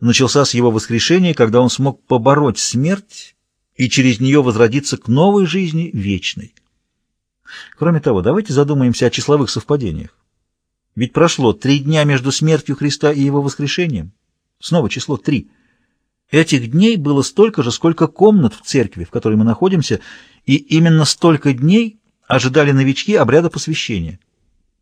начался с его воскрешения, когда он смог побороть смерть и через нее возродиться к новой жизни вечной. Кроме того, давайте задумаемся о числовых совпадениях. Ведь прошло три дня между смертью Христа и его воскрешением. Снова число три. Этих дней было столько же, сколько комнат в церкви, в которой мы находимся, и именно столько дней ожидали новички обряда посвящения.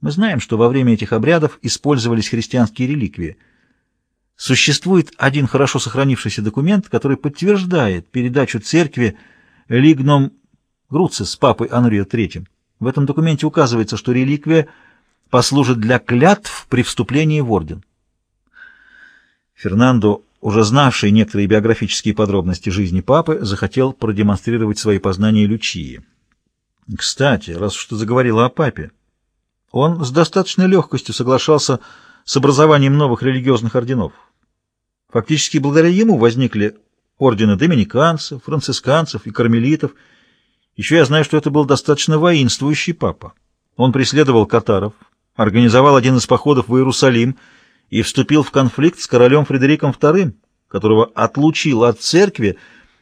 Мы знаем, что во время этих обрядов использовались христианские реликвии. Существует один хорошо сохранившийся документ, который подтверждает передачу церкви Лигном Груцис с папой Анрио III. В этом документе указывается, что реликвия послужит для клятв при вступлении в орден. Фернандо уже знавший некоторые биографические подробности жизни папы, захотел продемонстрировать свои познания Лючии. Кстати, раз уж ты заговорила о папе, он с достаточной легкостью соглашался с образованием новых религиозных орденов. Фактически благодаря ему возникли ордены доминиканцев, францисканцев и кармелитов. Еще я знаю, что это был достаточно воинствующий папа. Он преследовал катаров, организовал один из походов в Иерусалим – и вступил в конфликт с королем Фредериком II, которого отлучил от церкви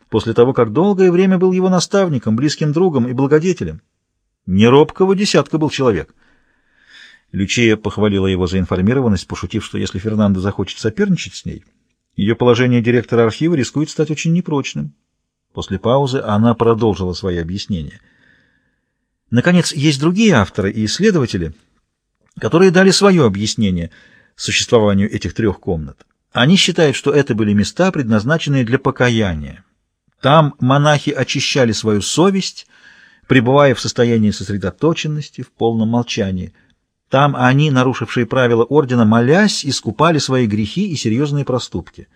после того, как долгое время был его наставником, близким другом и благодетелем. Неробкого десятка был человек. Лючия похвалила его за информированность, пошутив, что если Фернандо захочет соперничать с ней, ее положение директора архива рискует стать очень непрочным. После паузы она продолжила свои объяснения. Наконец, есть другие авторы и исследователи, которые дали свое объяснение – существованию этих трех комнат. Они считают, что это были места, предназначенные для покаяния. Там монахи очищали свою совесть, пребывая в состоянии сосредоточенности, в полном молчании. Там они, нарушившие правила ордена, молясь, искупали свои грехи и серьезные проступки.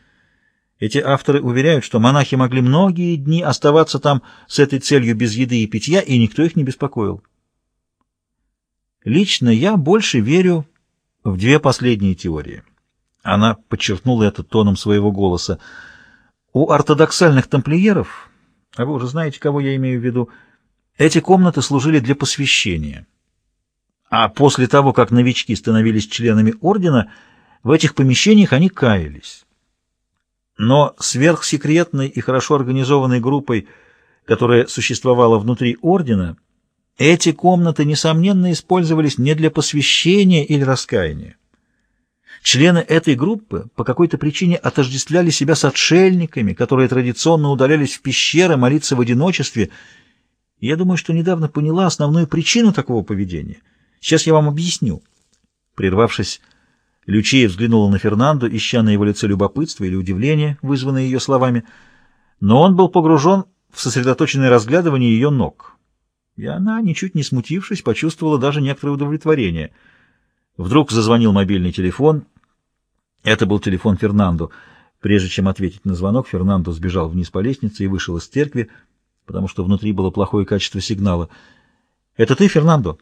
Эти авторы уверяют, что монахи могли многие дни оставаться там с этой целью без еды и питья, и никто их не беспокоил. Лично я больше верю в две последние теории. Она подчеркнула это тоном своего голоса. У ортодоксальных тамплиеров, а вы уже знаете, кого я имею в виду, эти комнаты служили для посвящения. А после того, как новички становились членами ордена, в этих помещениях они каялись. Но сверхсекретной и хорошо организованной группой, которая существовала внутри ордена, эти комнаты, несомненно, использовались не для посвящения или раскаяния. Члены этой группы по какой-то причине отождествляли себя с отшельниками, которые традиционно удалялись в пещеры молиться в одиночестве. Я думаю, что недавно поняла основную причину такого поведения. Сейчас я вам объясню. Прервавшись, Лючия взглянула на Фернандо, ища на его лице любопытство или удивление, вызванное ее словами, но он был погружен в сосредоточенное разглядывание ее ног. И она, ничуть не смутившись, почувствовала даже некоторое удовлетворение. Вдруг зазвонил мобильный телефон. Это был телефон Фернандо. Прежде чем ответить на звонок, Фернандо сбежал вниз по лестнице и вышел из церкви, потому что внутри было плохое качество сигнала. «Это ты, Фернандо?»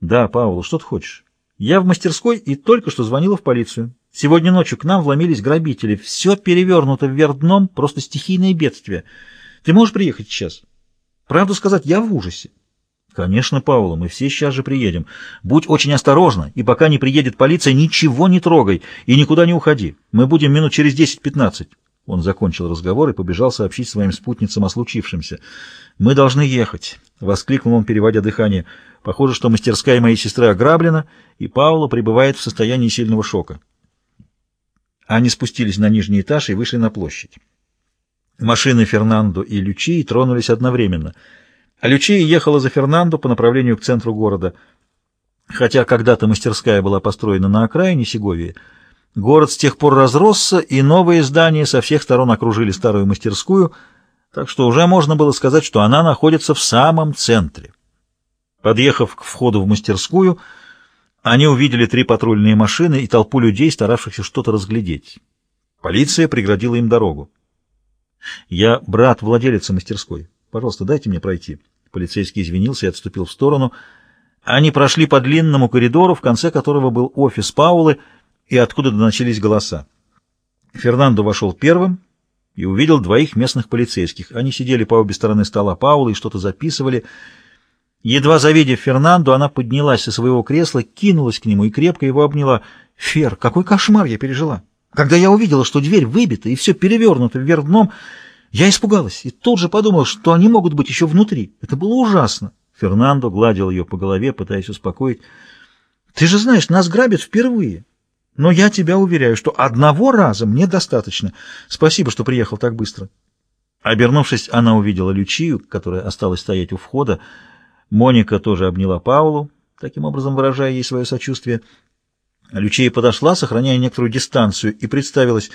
«Да, Пауло, что ты хочешь?» «Я в мастерской и только что звонила в полицию. Сегодня ночью к нам вломились грабители. Все перевернуто вверх дном, просто стихийное бедствие. Ты можешь приехать сейчас?» «Правду сказать, я в ужасе. «Конечно, Паула, мы все сейчас же приедем. Будь очень осторожна, и пока не приедет полиция, ничего не трогай и никуда не уходи. Мы будем минут через 10-15». Он закончил разговор и побежал сообщить своим спутницам о случившемся. «Мы должны ехать», — воскликнул он, переводя дыхание. «Похоже, что мастерская моей сестры ограблена, и Паула пребывает в состоянии сильного шока». Они спустились на нижний этаж и вышли на площадь. Машины Фернандо и Лючи тронулись одновременно — а Лючия ехала за Фернандо по направлению к центру города. Хотя когда-то мастерская была построена на окраине Сеговии, город с тех пор разросся, и новые здания со всех сторон окружили старую мастерскую, так что уже можно было сказать, что она находится в самом центре. Подъехав к входу в мастерскую, они увидели три патрульные машины и толпу людей, старавшихся что-то разглядеть. Полиция преградила им дорогу. «Я брат владелицы мастерской. Пожалуйста, дайте мне пройти». Полицейский извинился и отступил в сторону. Они прошли по длинному коридору, в конце которого был офис Паулы, и откуда доносились голоса. Фернандо вошел первым и увидел двоих местных полицейских. Они сидели по обе стороны стола Паулы и что-то записывали. Едва завидев Фернандо, она поднялась со своего кресла, кинулась к нему и крепко его обняла. «Фер, какой кошмар я пережила! Когда я увидела, что дверь выбита и все перевернуто вверх дном, я испугалась и тут же подумала, что они могут быть еще внутри. Это было ужасно. Фернандо гладил ее по голове, пытаясь успокоить. «Ты же знаешь, нас грабят впервые. Но я тебя уверяю, что одного раза мне достаточно. Спасибо, что приехал так быстро». Обернувшись, она увидела Лючию, которая осталась стоять у входа. Моника тоже обняла Паулу, таким образом выражая ей свое сочувствие. Лючия подошла, сохраняя некоторую дистанцию, и представилась.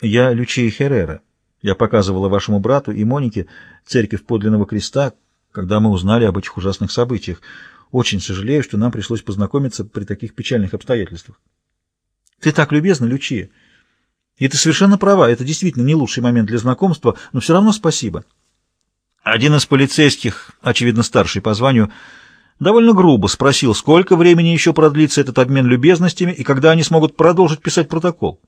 «Я Лючия Херрера. Я показывала вашему брату и Монике церковь подлинного креста, когда мы узнали об этих ужасных событиях. Очень сожалею, что нам пришлось познакомиться при таких печальных обстоятельствах». «Ты так любезна, Лючия. И ты совершенно права, это действительно не лучший момент для знакомства, но все равно спасибо». Один из полицейских, очевидно старший по званию, довольно грубо спросил, сколько времени еще продлится этот обмен любезностями и когда они смогут продолжить писать протокол.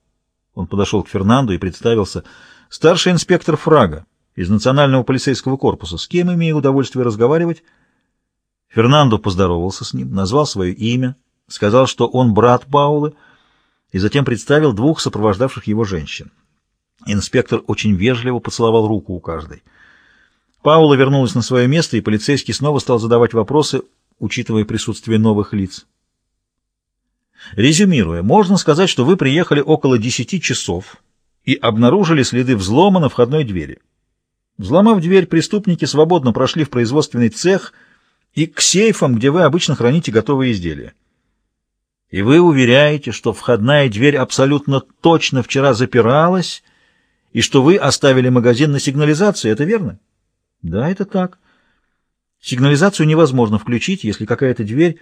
Он подошел к Фернанду и представился. Старший инспектор Фрага из Национального полицейского корпуса. С кем имею удовольствие разговаривать? Фернандо поздоровался с ним, назвал свое имя, сказал, что он брат Паулы, и затем представил двух сопровождавших его женщин. Инспектор очень вежливо поцеловал руку у каждой. Паула вернулась на свое место, и полицейский снова стал задавать вопросы, учитывая присутствие новых лиц. Резюмируя, можно сказать, что вы приехали около 10 часов и обнаружили следы взлома на входной двери. Взломав дверь, преступники свободно прошли в производственный цех и к сейфам, где вы обычно храните готовые изделия. И вы уверяете, что входная дверь абсолютно точно вчера запиралась и что вы оставили магазин на сигнализации, это верно? Да, это так. Сигнализацию невозможно включить, если какая-то дверь,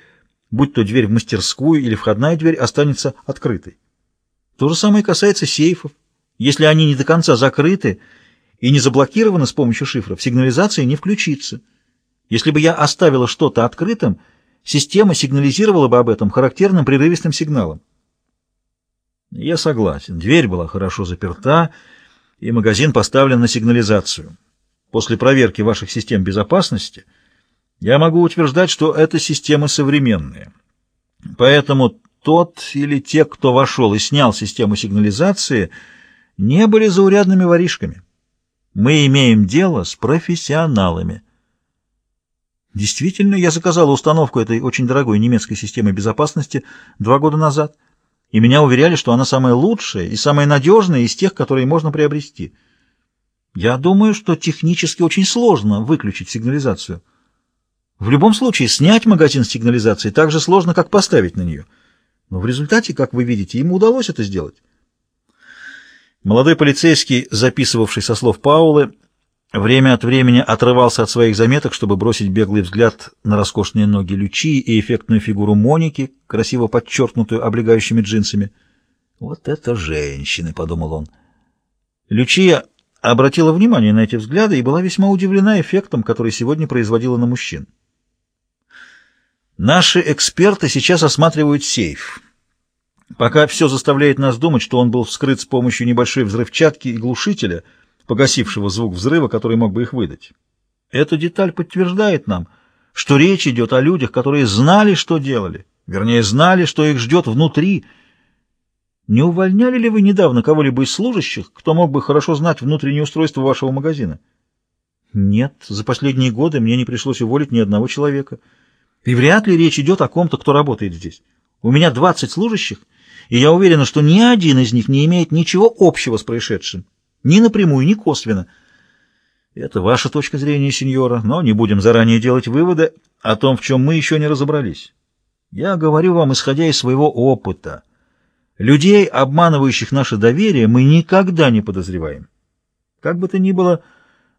будь то дверь в мастерскую или входная дверь, останется открытой. То же самое касается сейфов. Если они не до конца закрыты и не заблокированы с помощью шифров, сигнализация не включится. Если бы я оставила что-то открытым, система сигнализировала бы об этом характерным прерывистым сигналом. Я согласен. Дверь была хорошо заперта, и магазин поставлен на сигнализацию. После проверки ваших систем безопасности я могу утверждать, что это системы современные. Поэтому тот или те, кто вошел и снял систему сигнализации, не были заурядными воришками. Мы имеем дело с профессионалами. Действительно, я заказал установку этой очень дорогой немецкой системы безопасности два года назад, и меня уверяли, что она самая лучшая и самая надежная из тех, которые можно приобрести. Я думаю, что технически очень сложно выключить сигнализацию. В любом случае, снять магазин с сигнализацией так же сложно, как поставить на нее. Но в результате, как вы видите, ему удалось это сделать. Молодой полицейский, записывавший со слов Паулы, время от времени отрывался от своих заметок, чтобы бросить беглый взгляд на роскошные ноги Лючи и эффектную фигуру Моники, красиво подчеркнутую облегающими джинсами. «Вот это женщины!» — подумал он. Лючия обратила внимание на эти взгляды и была весьма удивлена эффектом, который сегодня производила на мужчин. Наши эксперты сейчас осматривают сейф. Пока все заставляет нас думать, что он был вскрыт с помощью небольшой взрывчатки и глушителя, погасившего звук взрыва, который мог бы их выдать. Эта деталь подтверждает нам, что речь идет о людях, которые знали, что делали, вернее, знали, что их ждет внутри, не увольняли ли вы недавно кого-либо из служащих, кто мог бы хорошо знать внутреннее устройство вашего магазина? Нет, за последние годы мне не пришлось уволить ни одного человека. И вряд ли речь идет о ком-то, кто работает здесь. У меня 20 служащих, и я уверена, что ни один из них не имеет ничего общего с происшедшим. Ни напрямую, ни косвенно. Это ваша точка зрения, сеньора, но не будем заранее делать выводы о том, в чем мы еще не разобрались. Я говорю вам, исходя из своего опыта. Людей, обманывающих наше доверие, мы никогда не подозреваем. Как бы то ни было,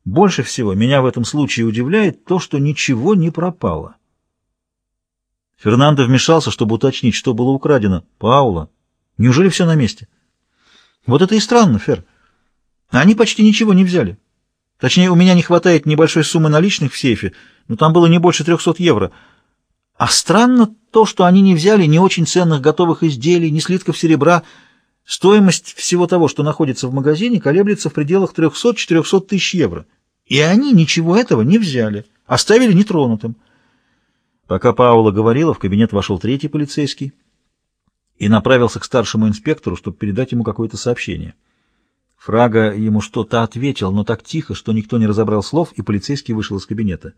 больше всего меня в этом случае удивляет то, что ничего не пропало. Фернандо вмешался, чтобы уточнить, что было украдено. Паула, неужели все на месте? Вот это и странно, Фер. Они почти ничего не взяли. Точнее, у меня не хватает небольшой суммы наличных в сейфе, но там было не больше 300 евро — а странно то, что они не взяли ни очень ценных готовых изделий, ни слитков серебра. Стоимость всего того, что находится в магазине, колеблется в пределах 300-400 тысяч евро. И они ничего этого не взяли, оставили нетронутым. Пока Паула говорила, в кабинет вошел третий полицейский и направился к старшему инспектору, чтобы передать ему какое-то сообщение. Фрага ему что-то ответил, но так тихо, что никто не разобрал слов, и полицейский вышел из кабинета.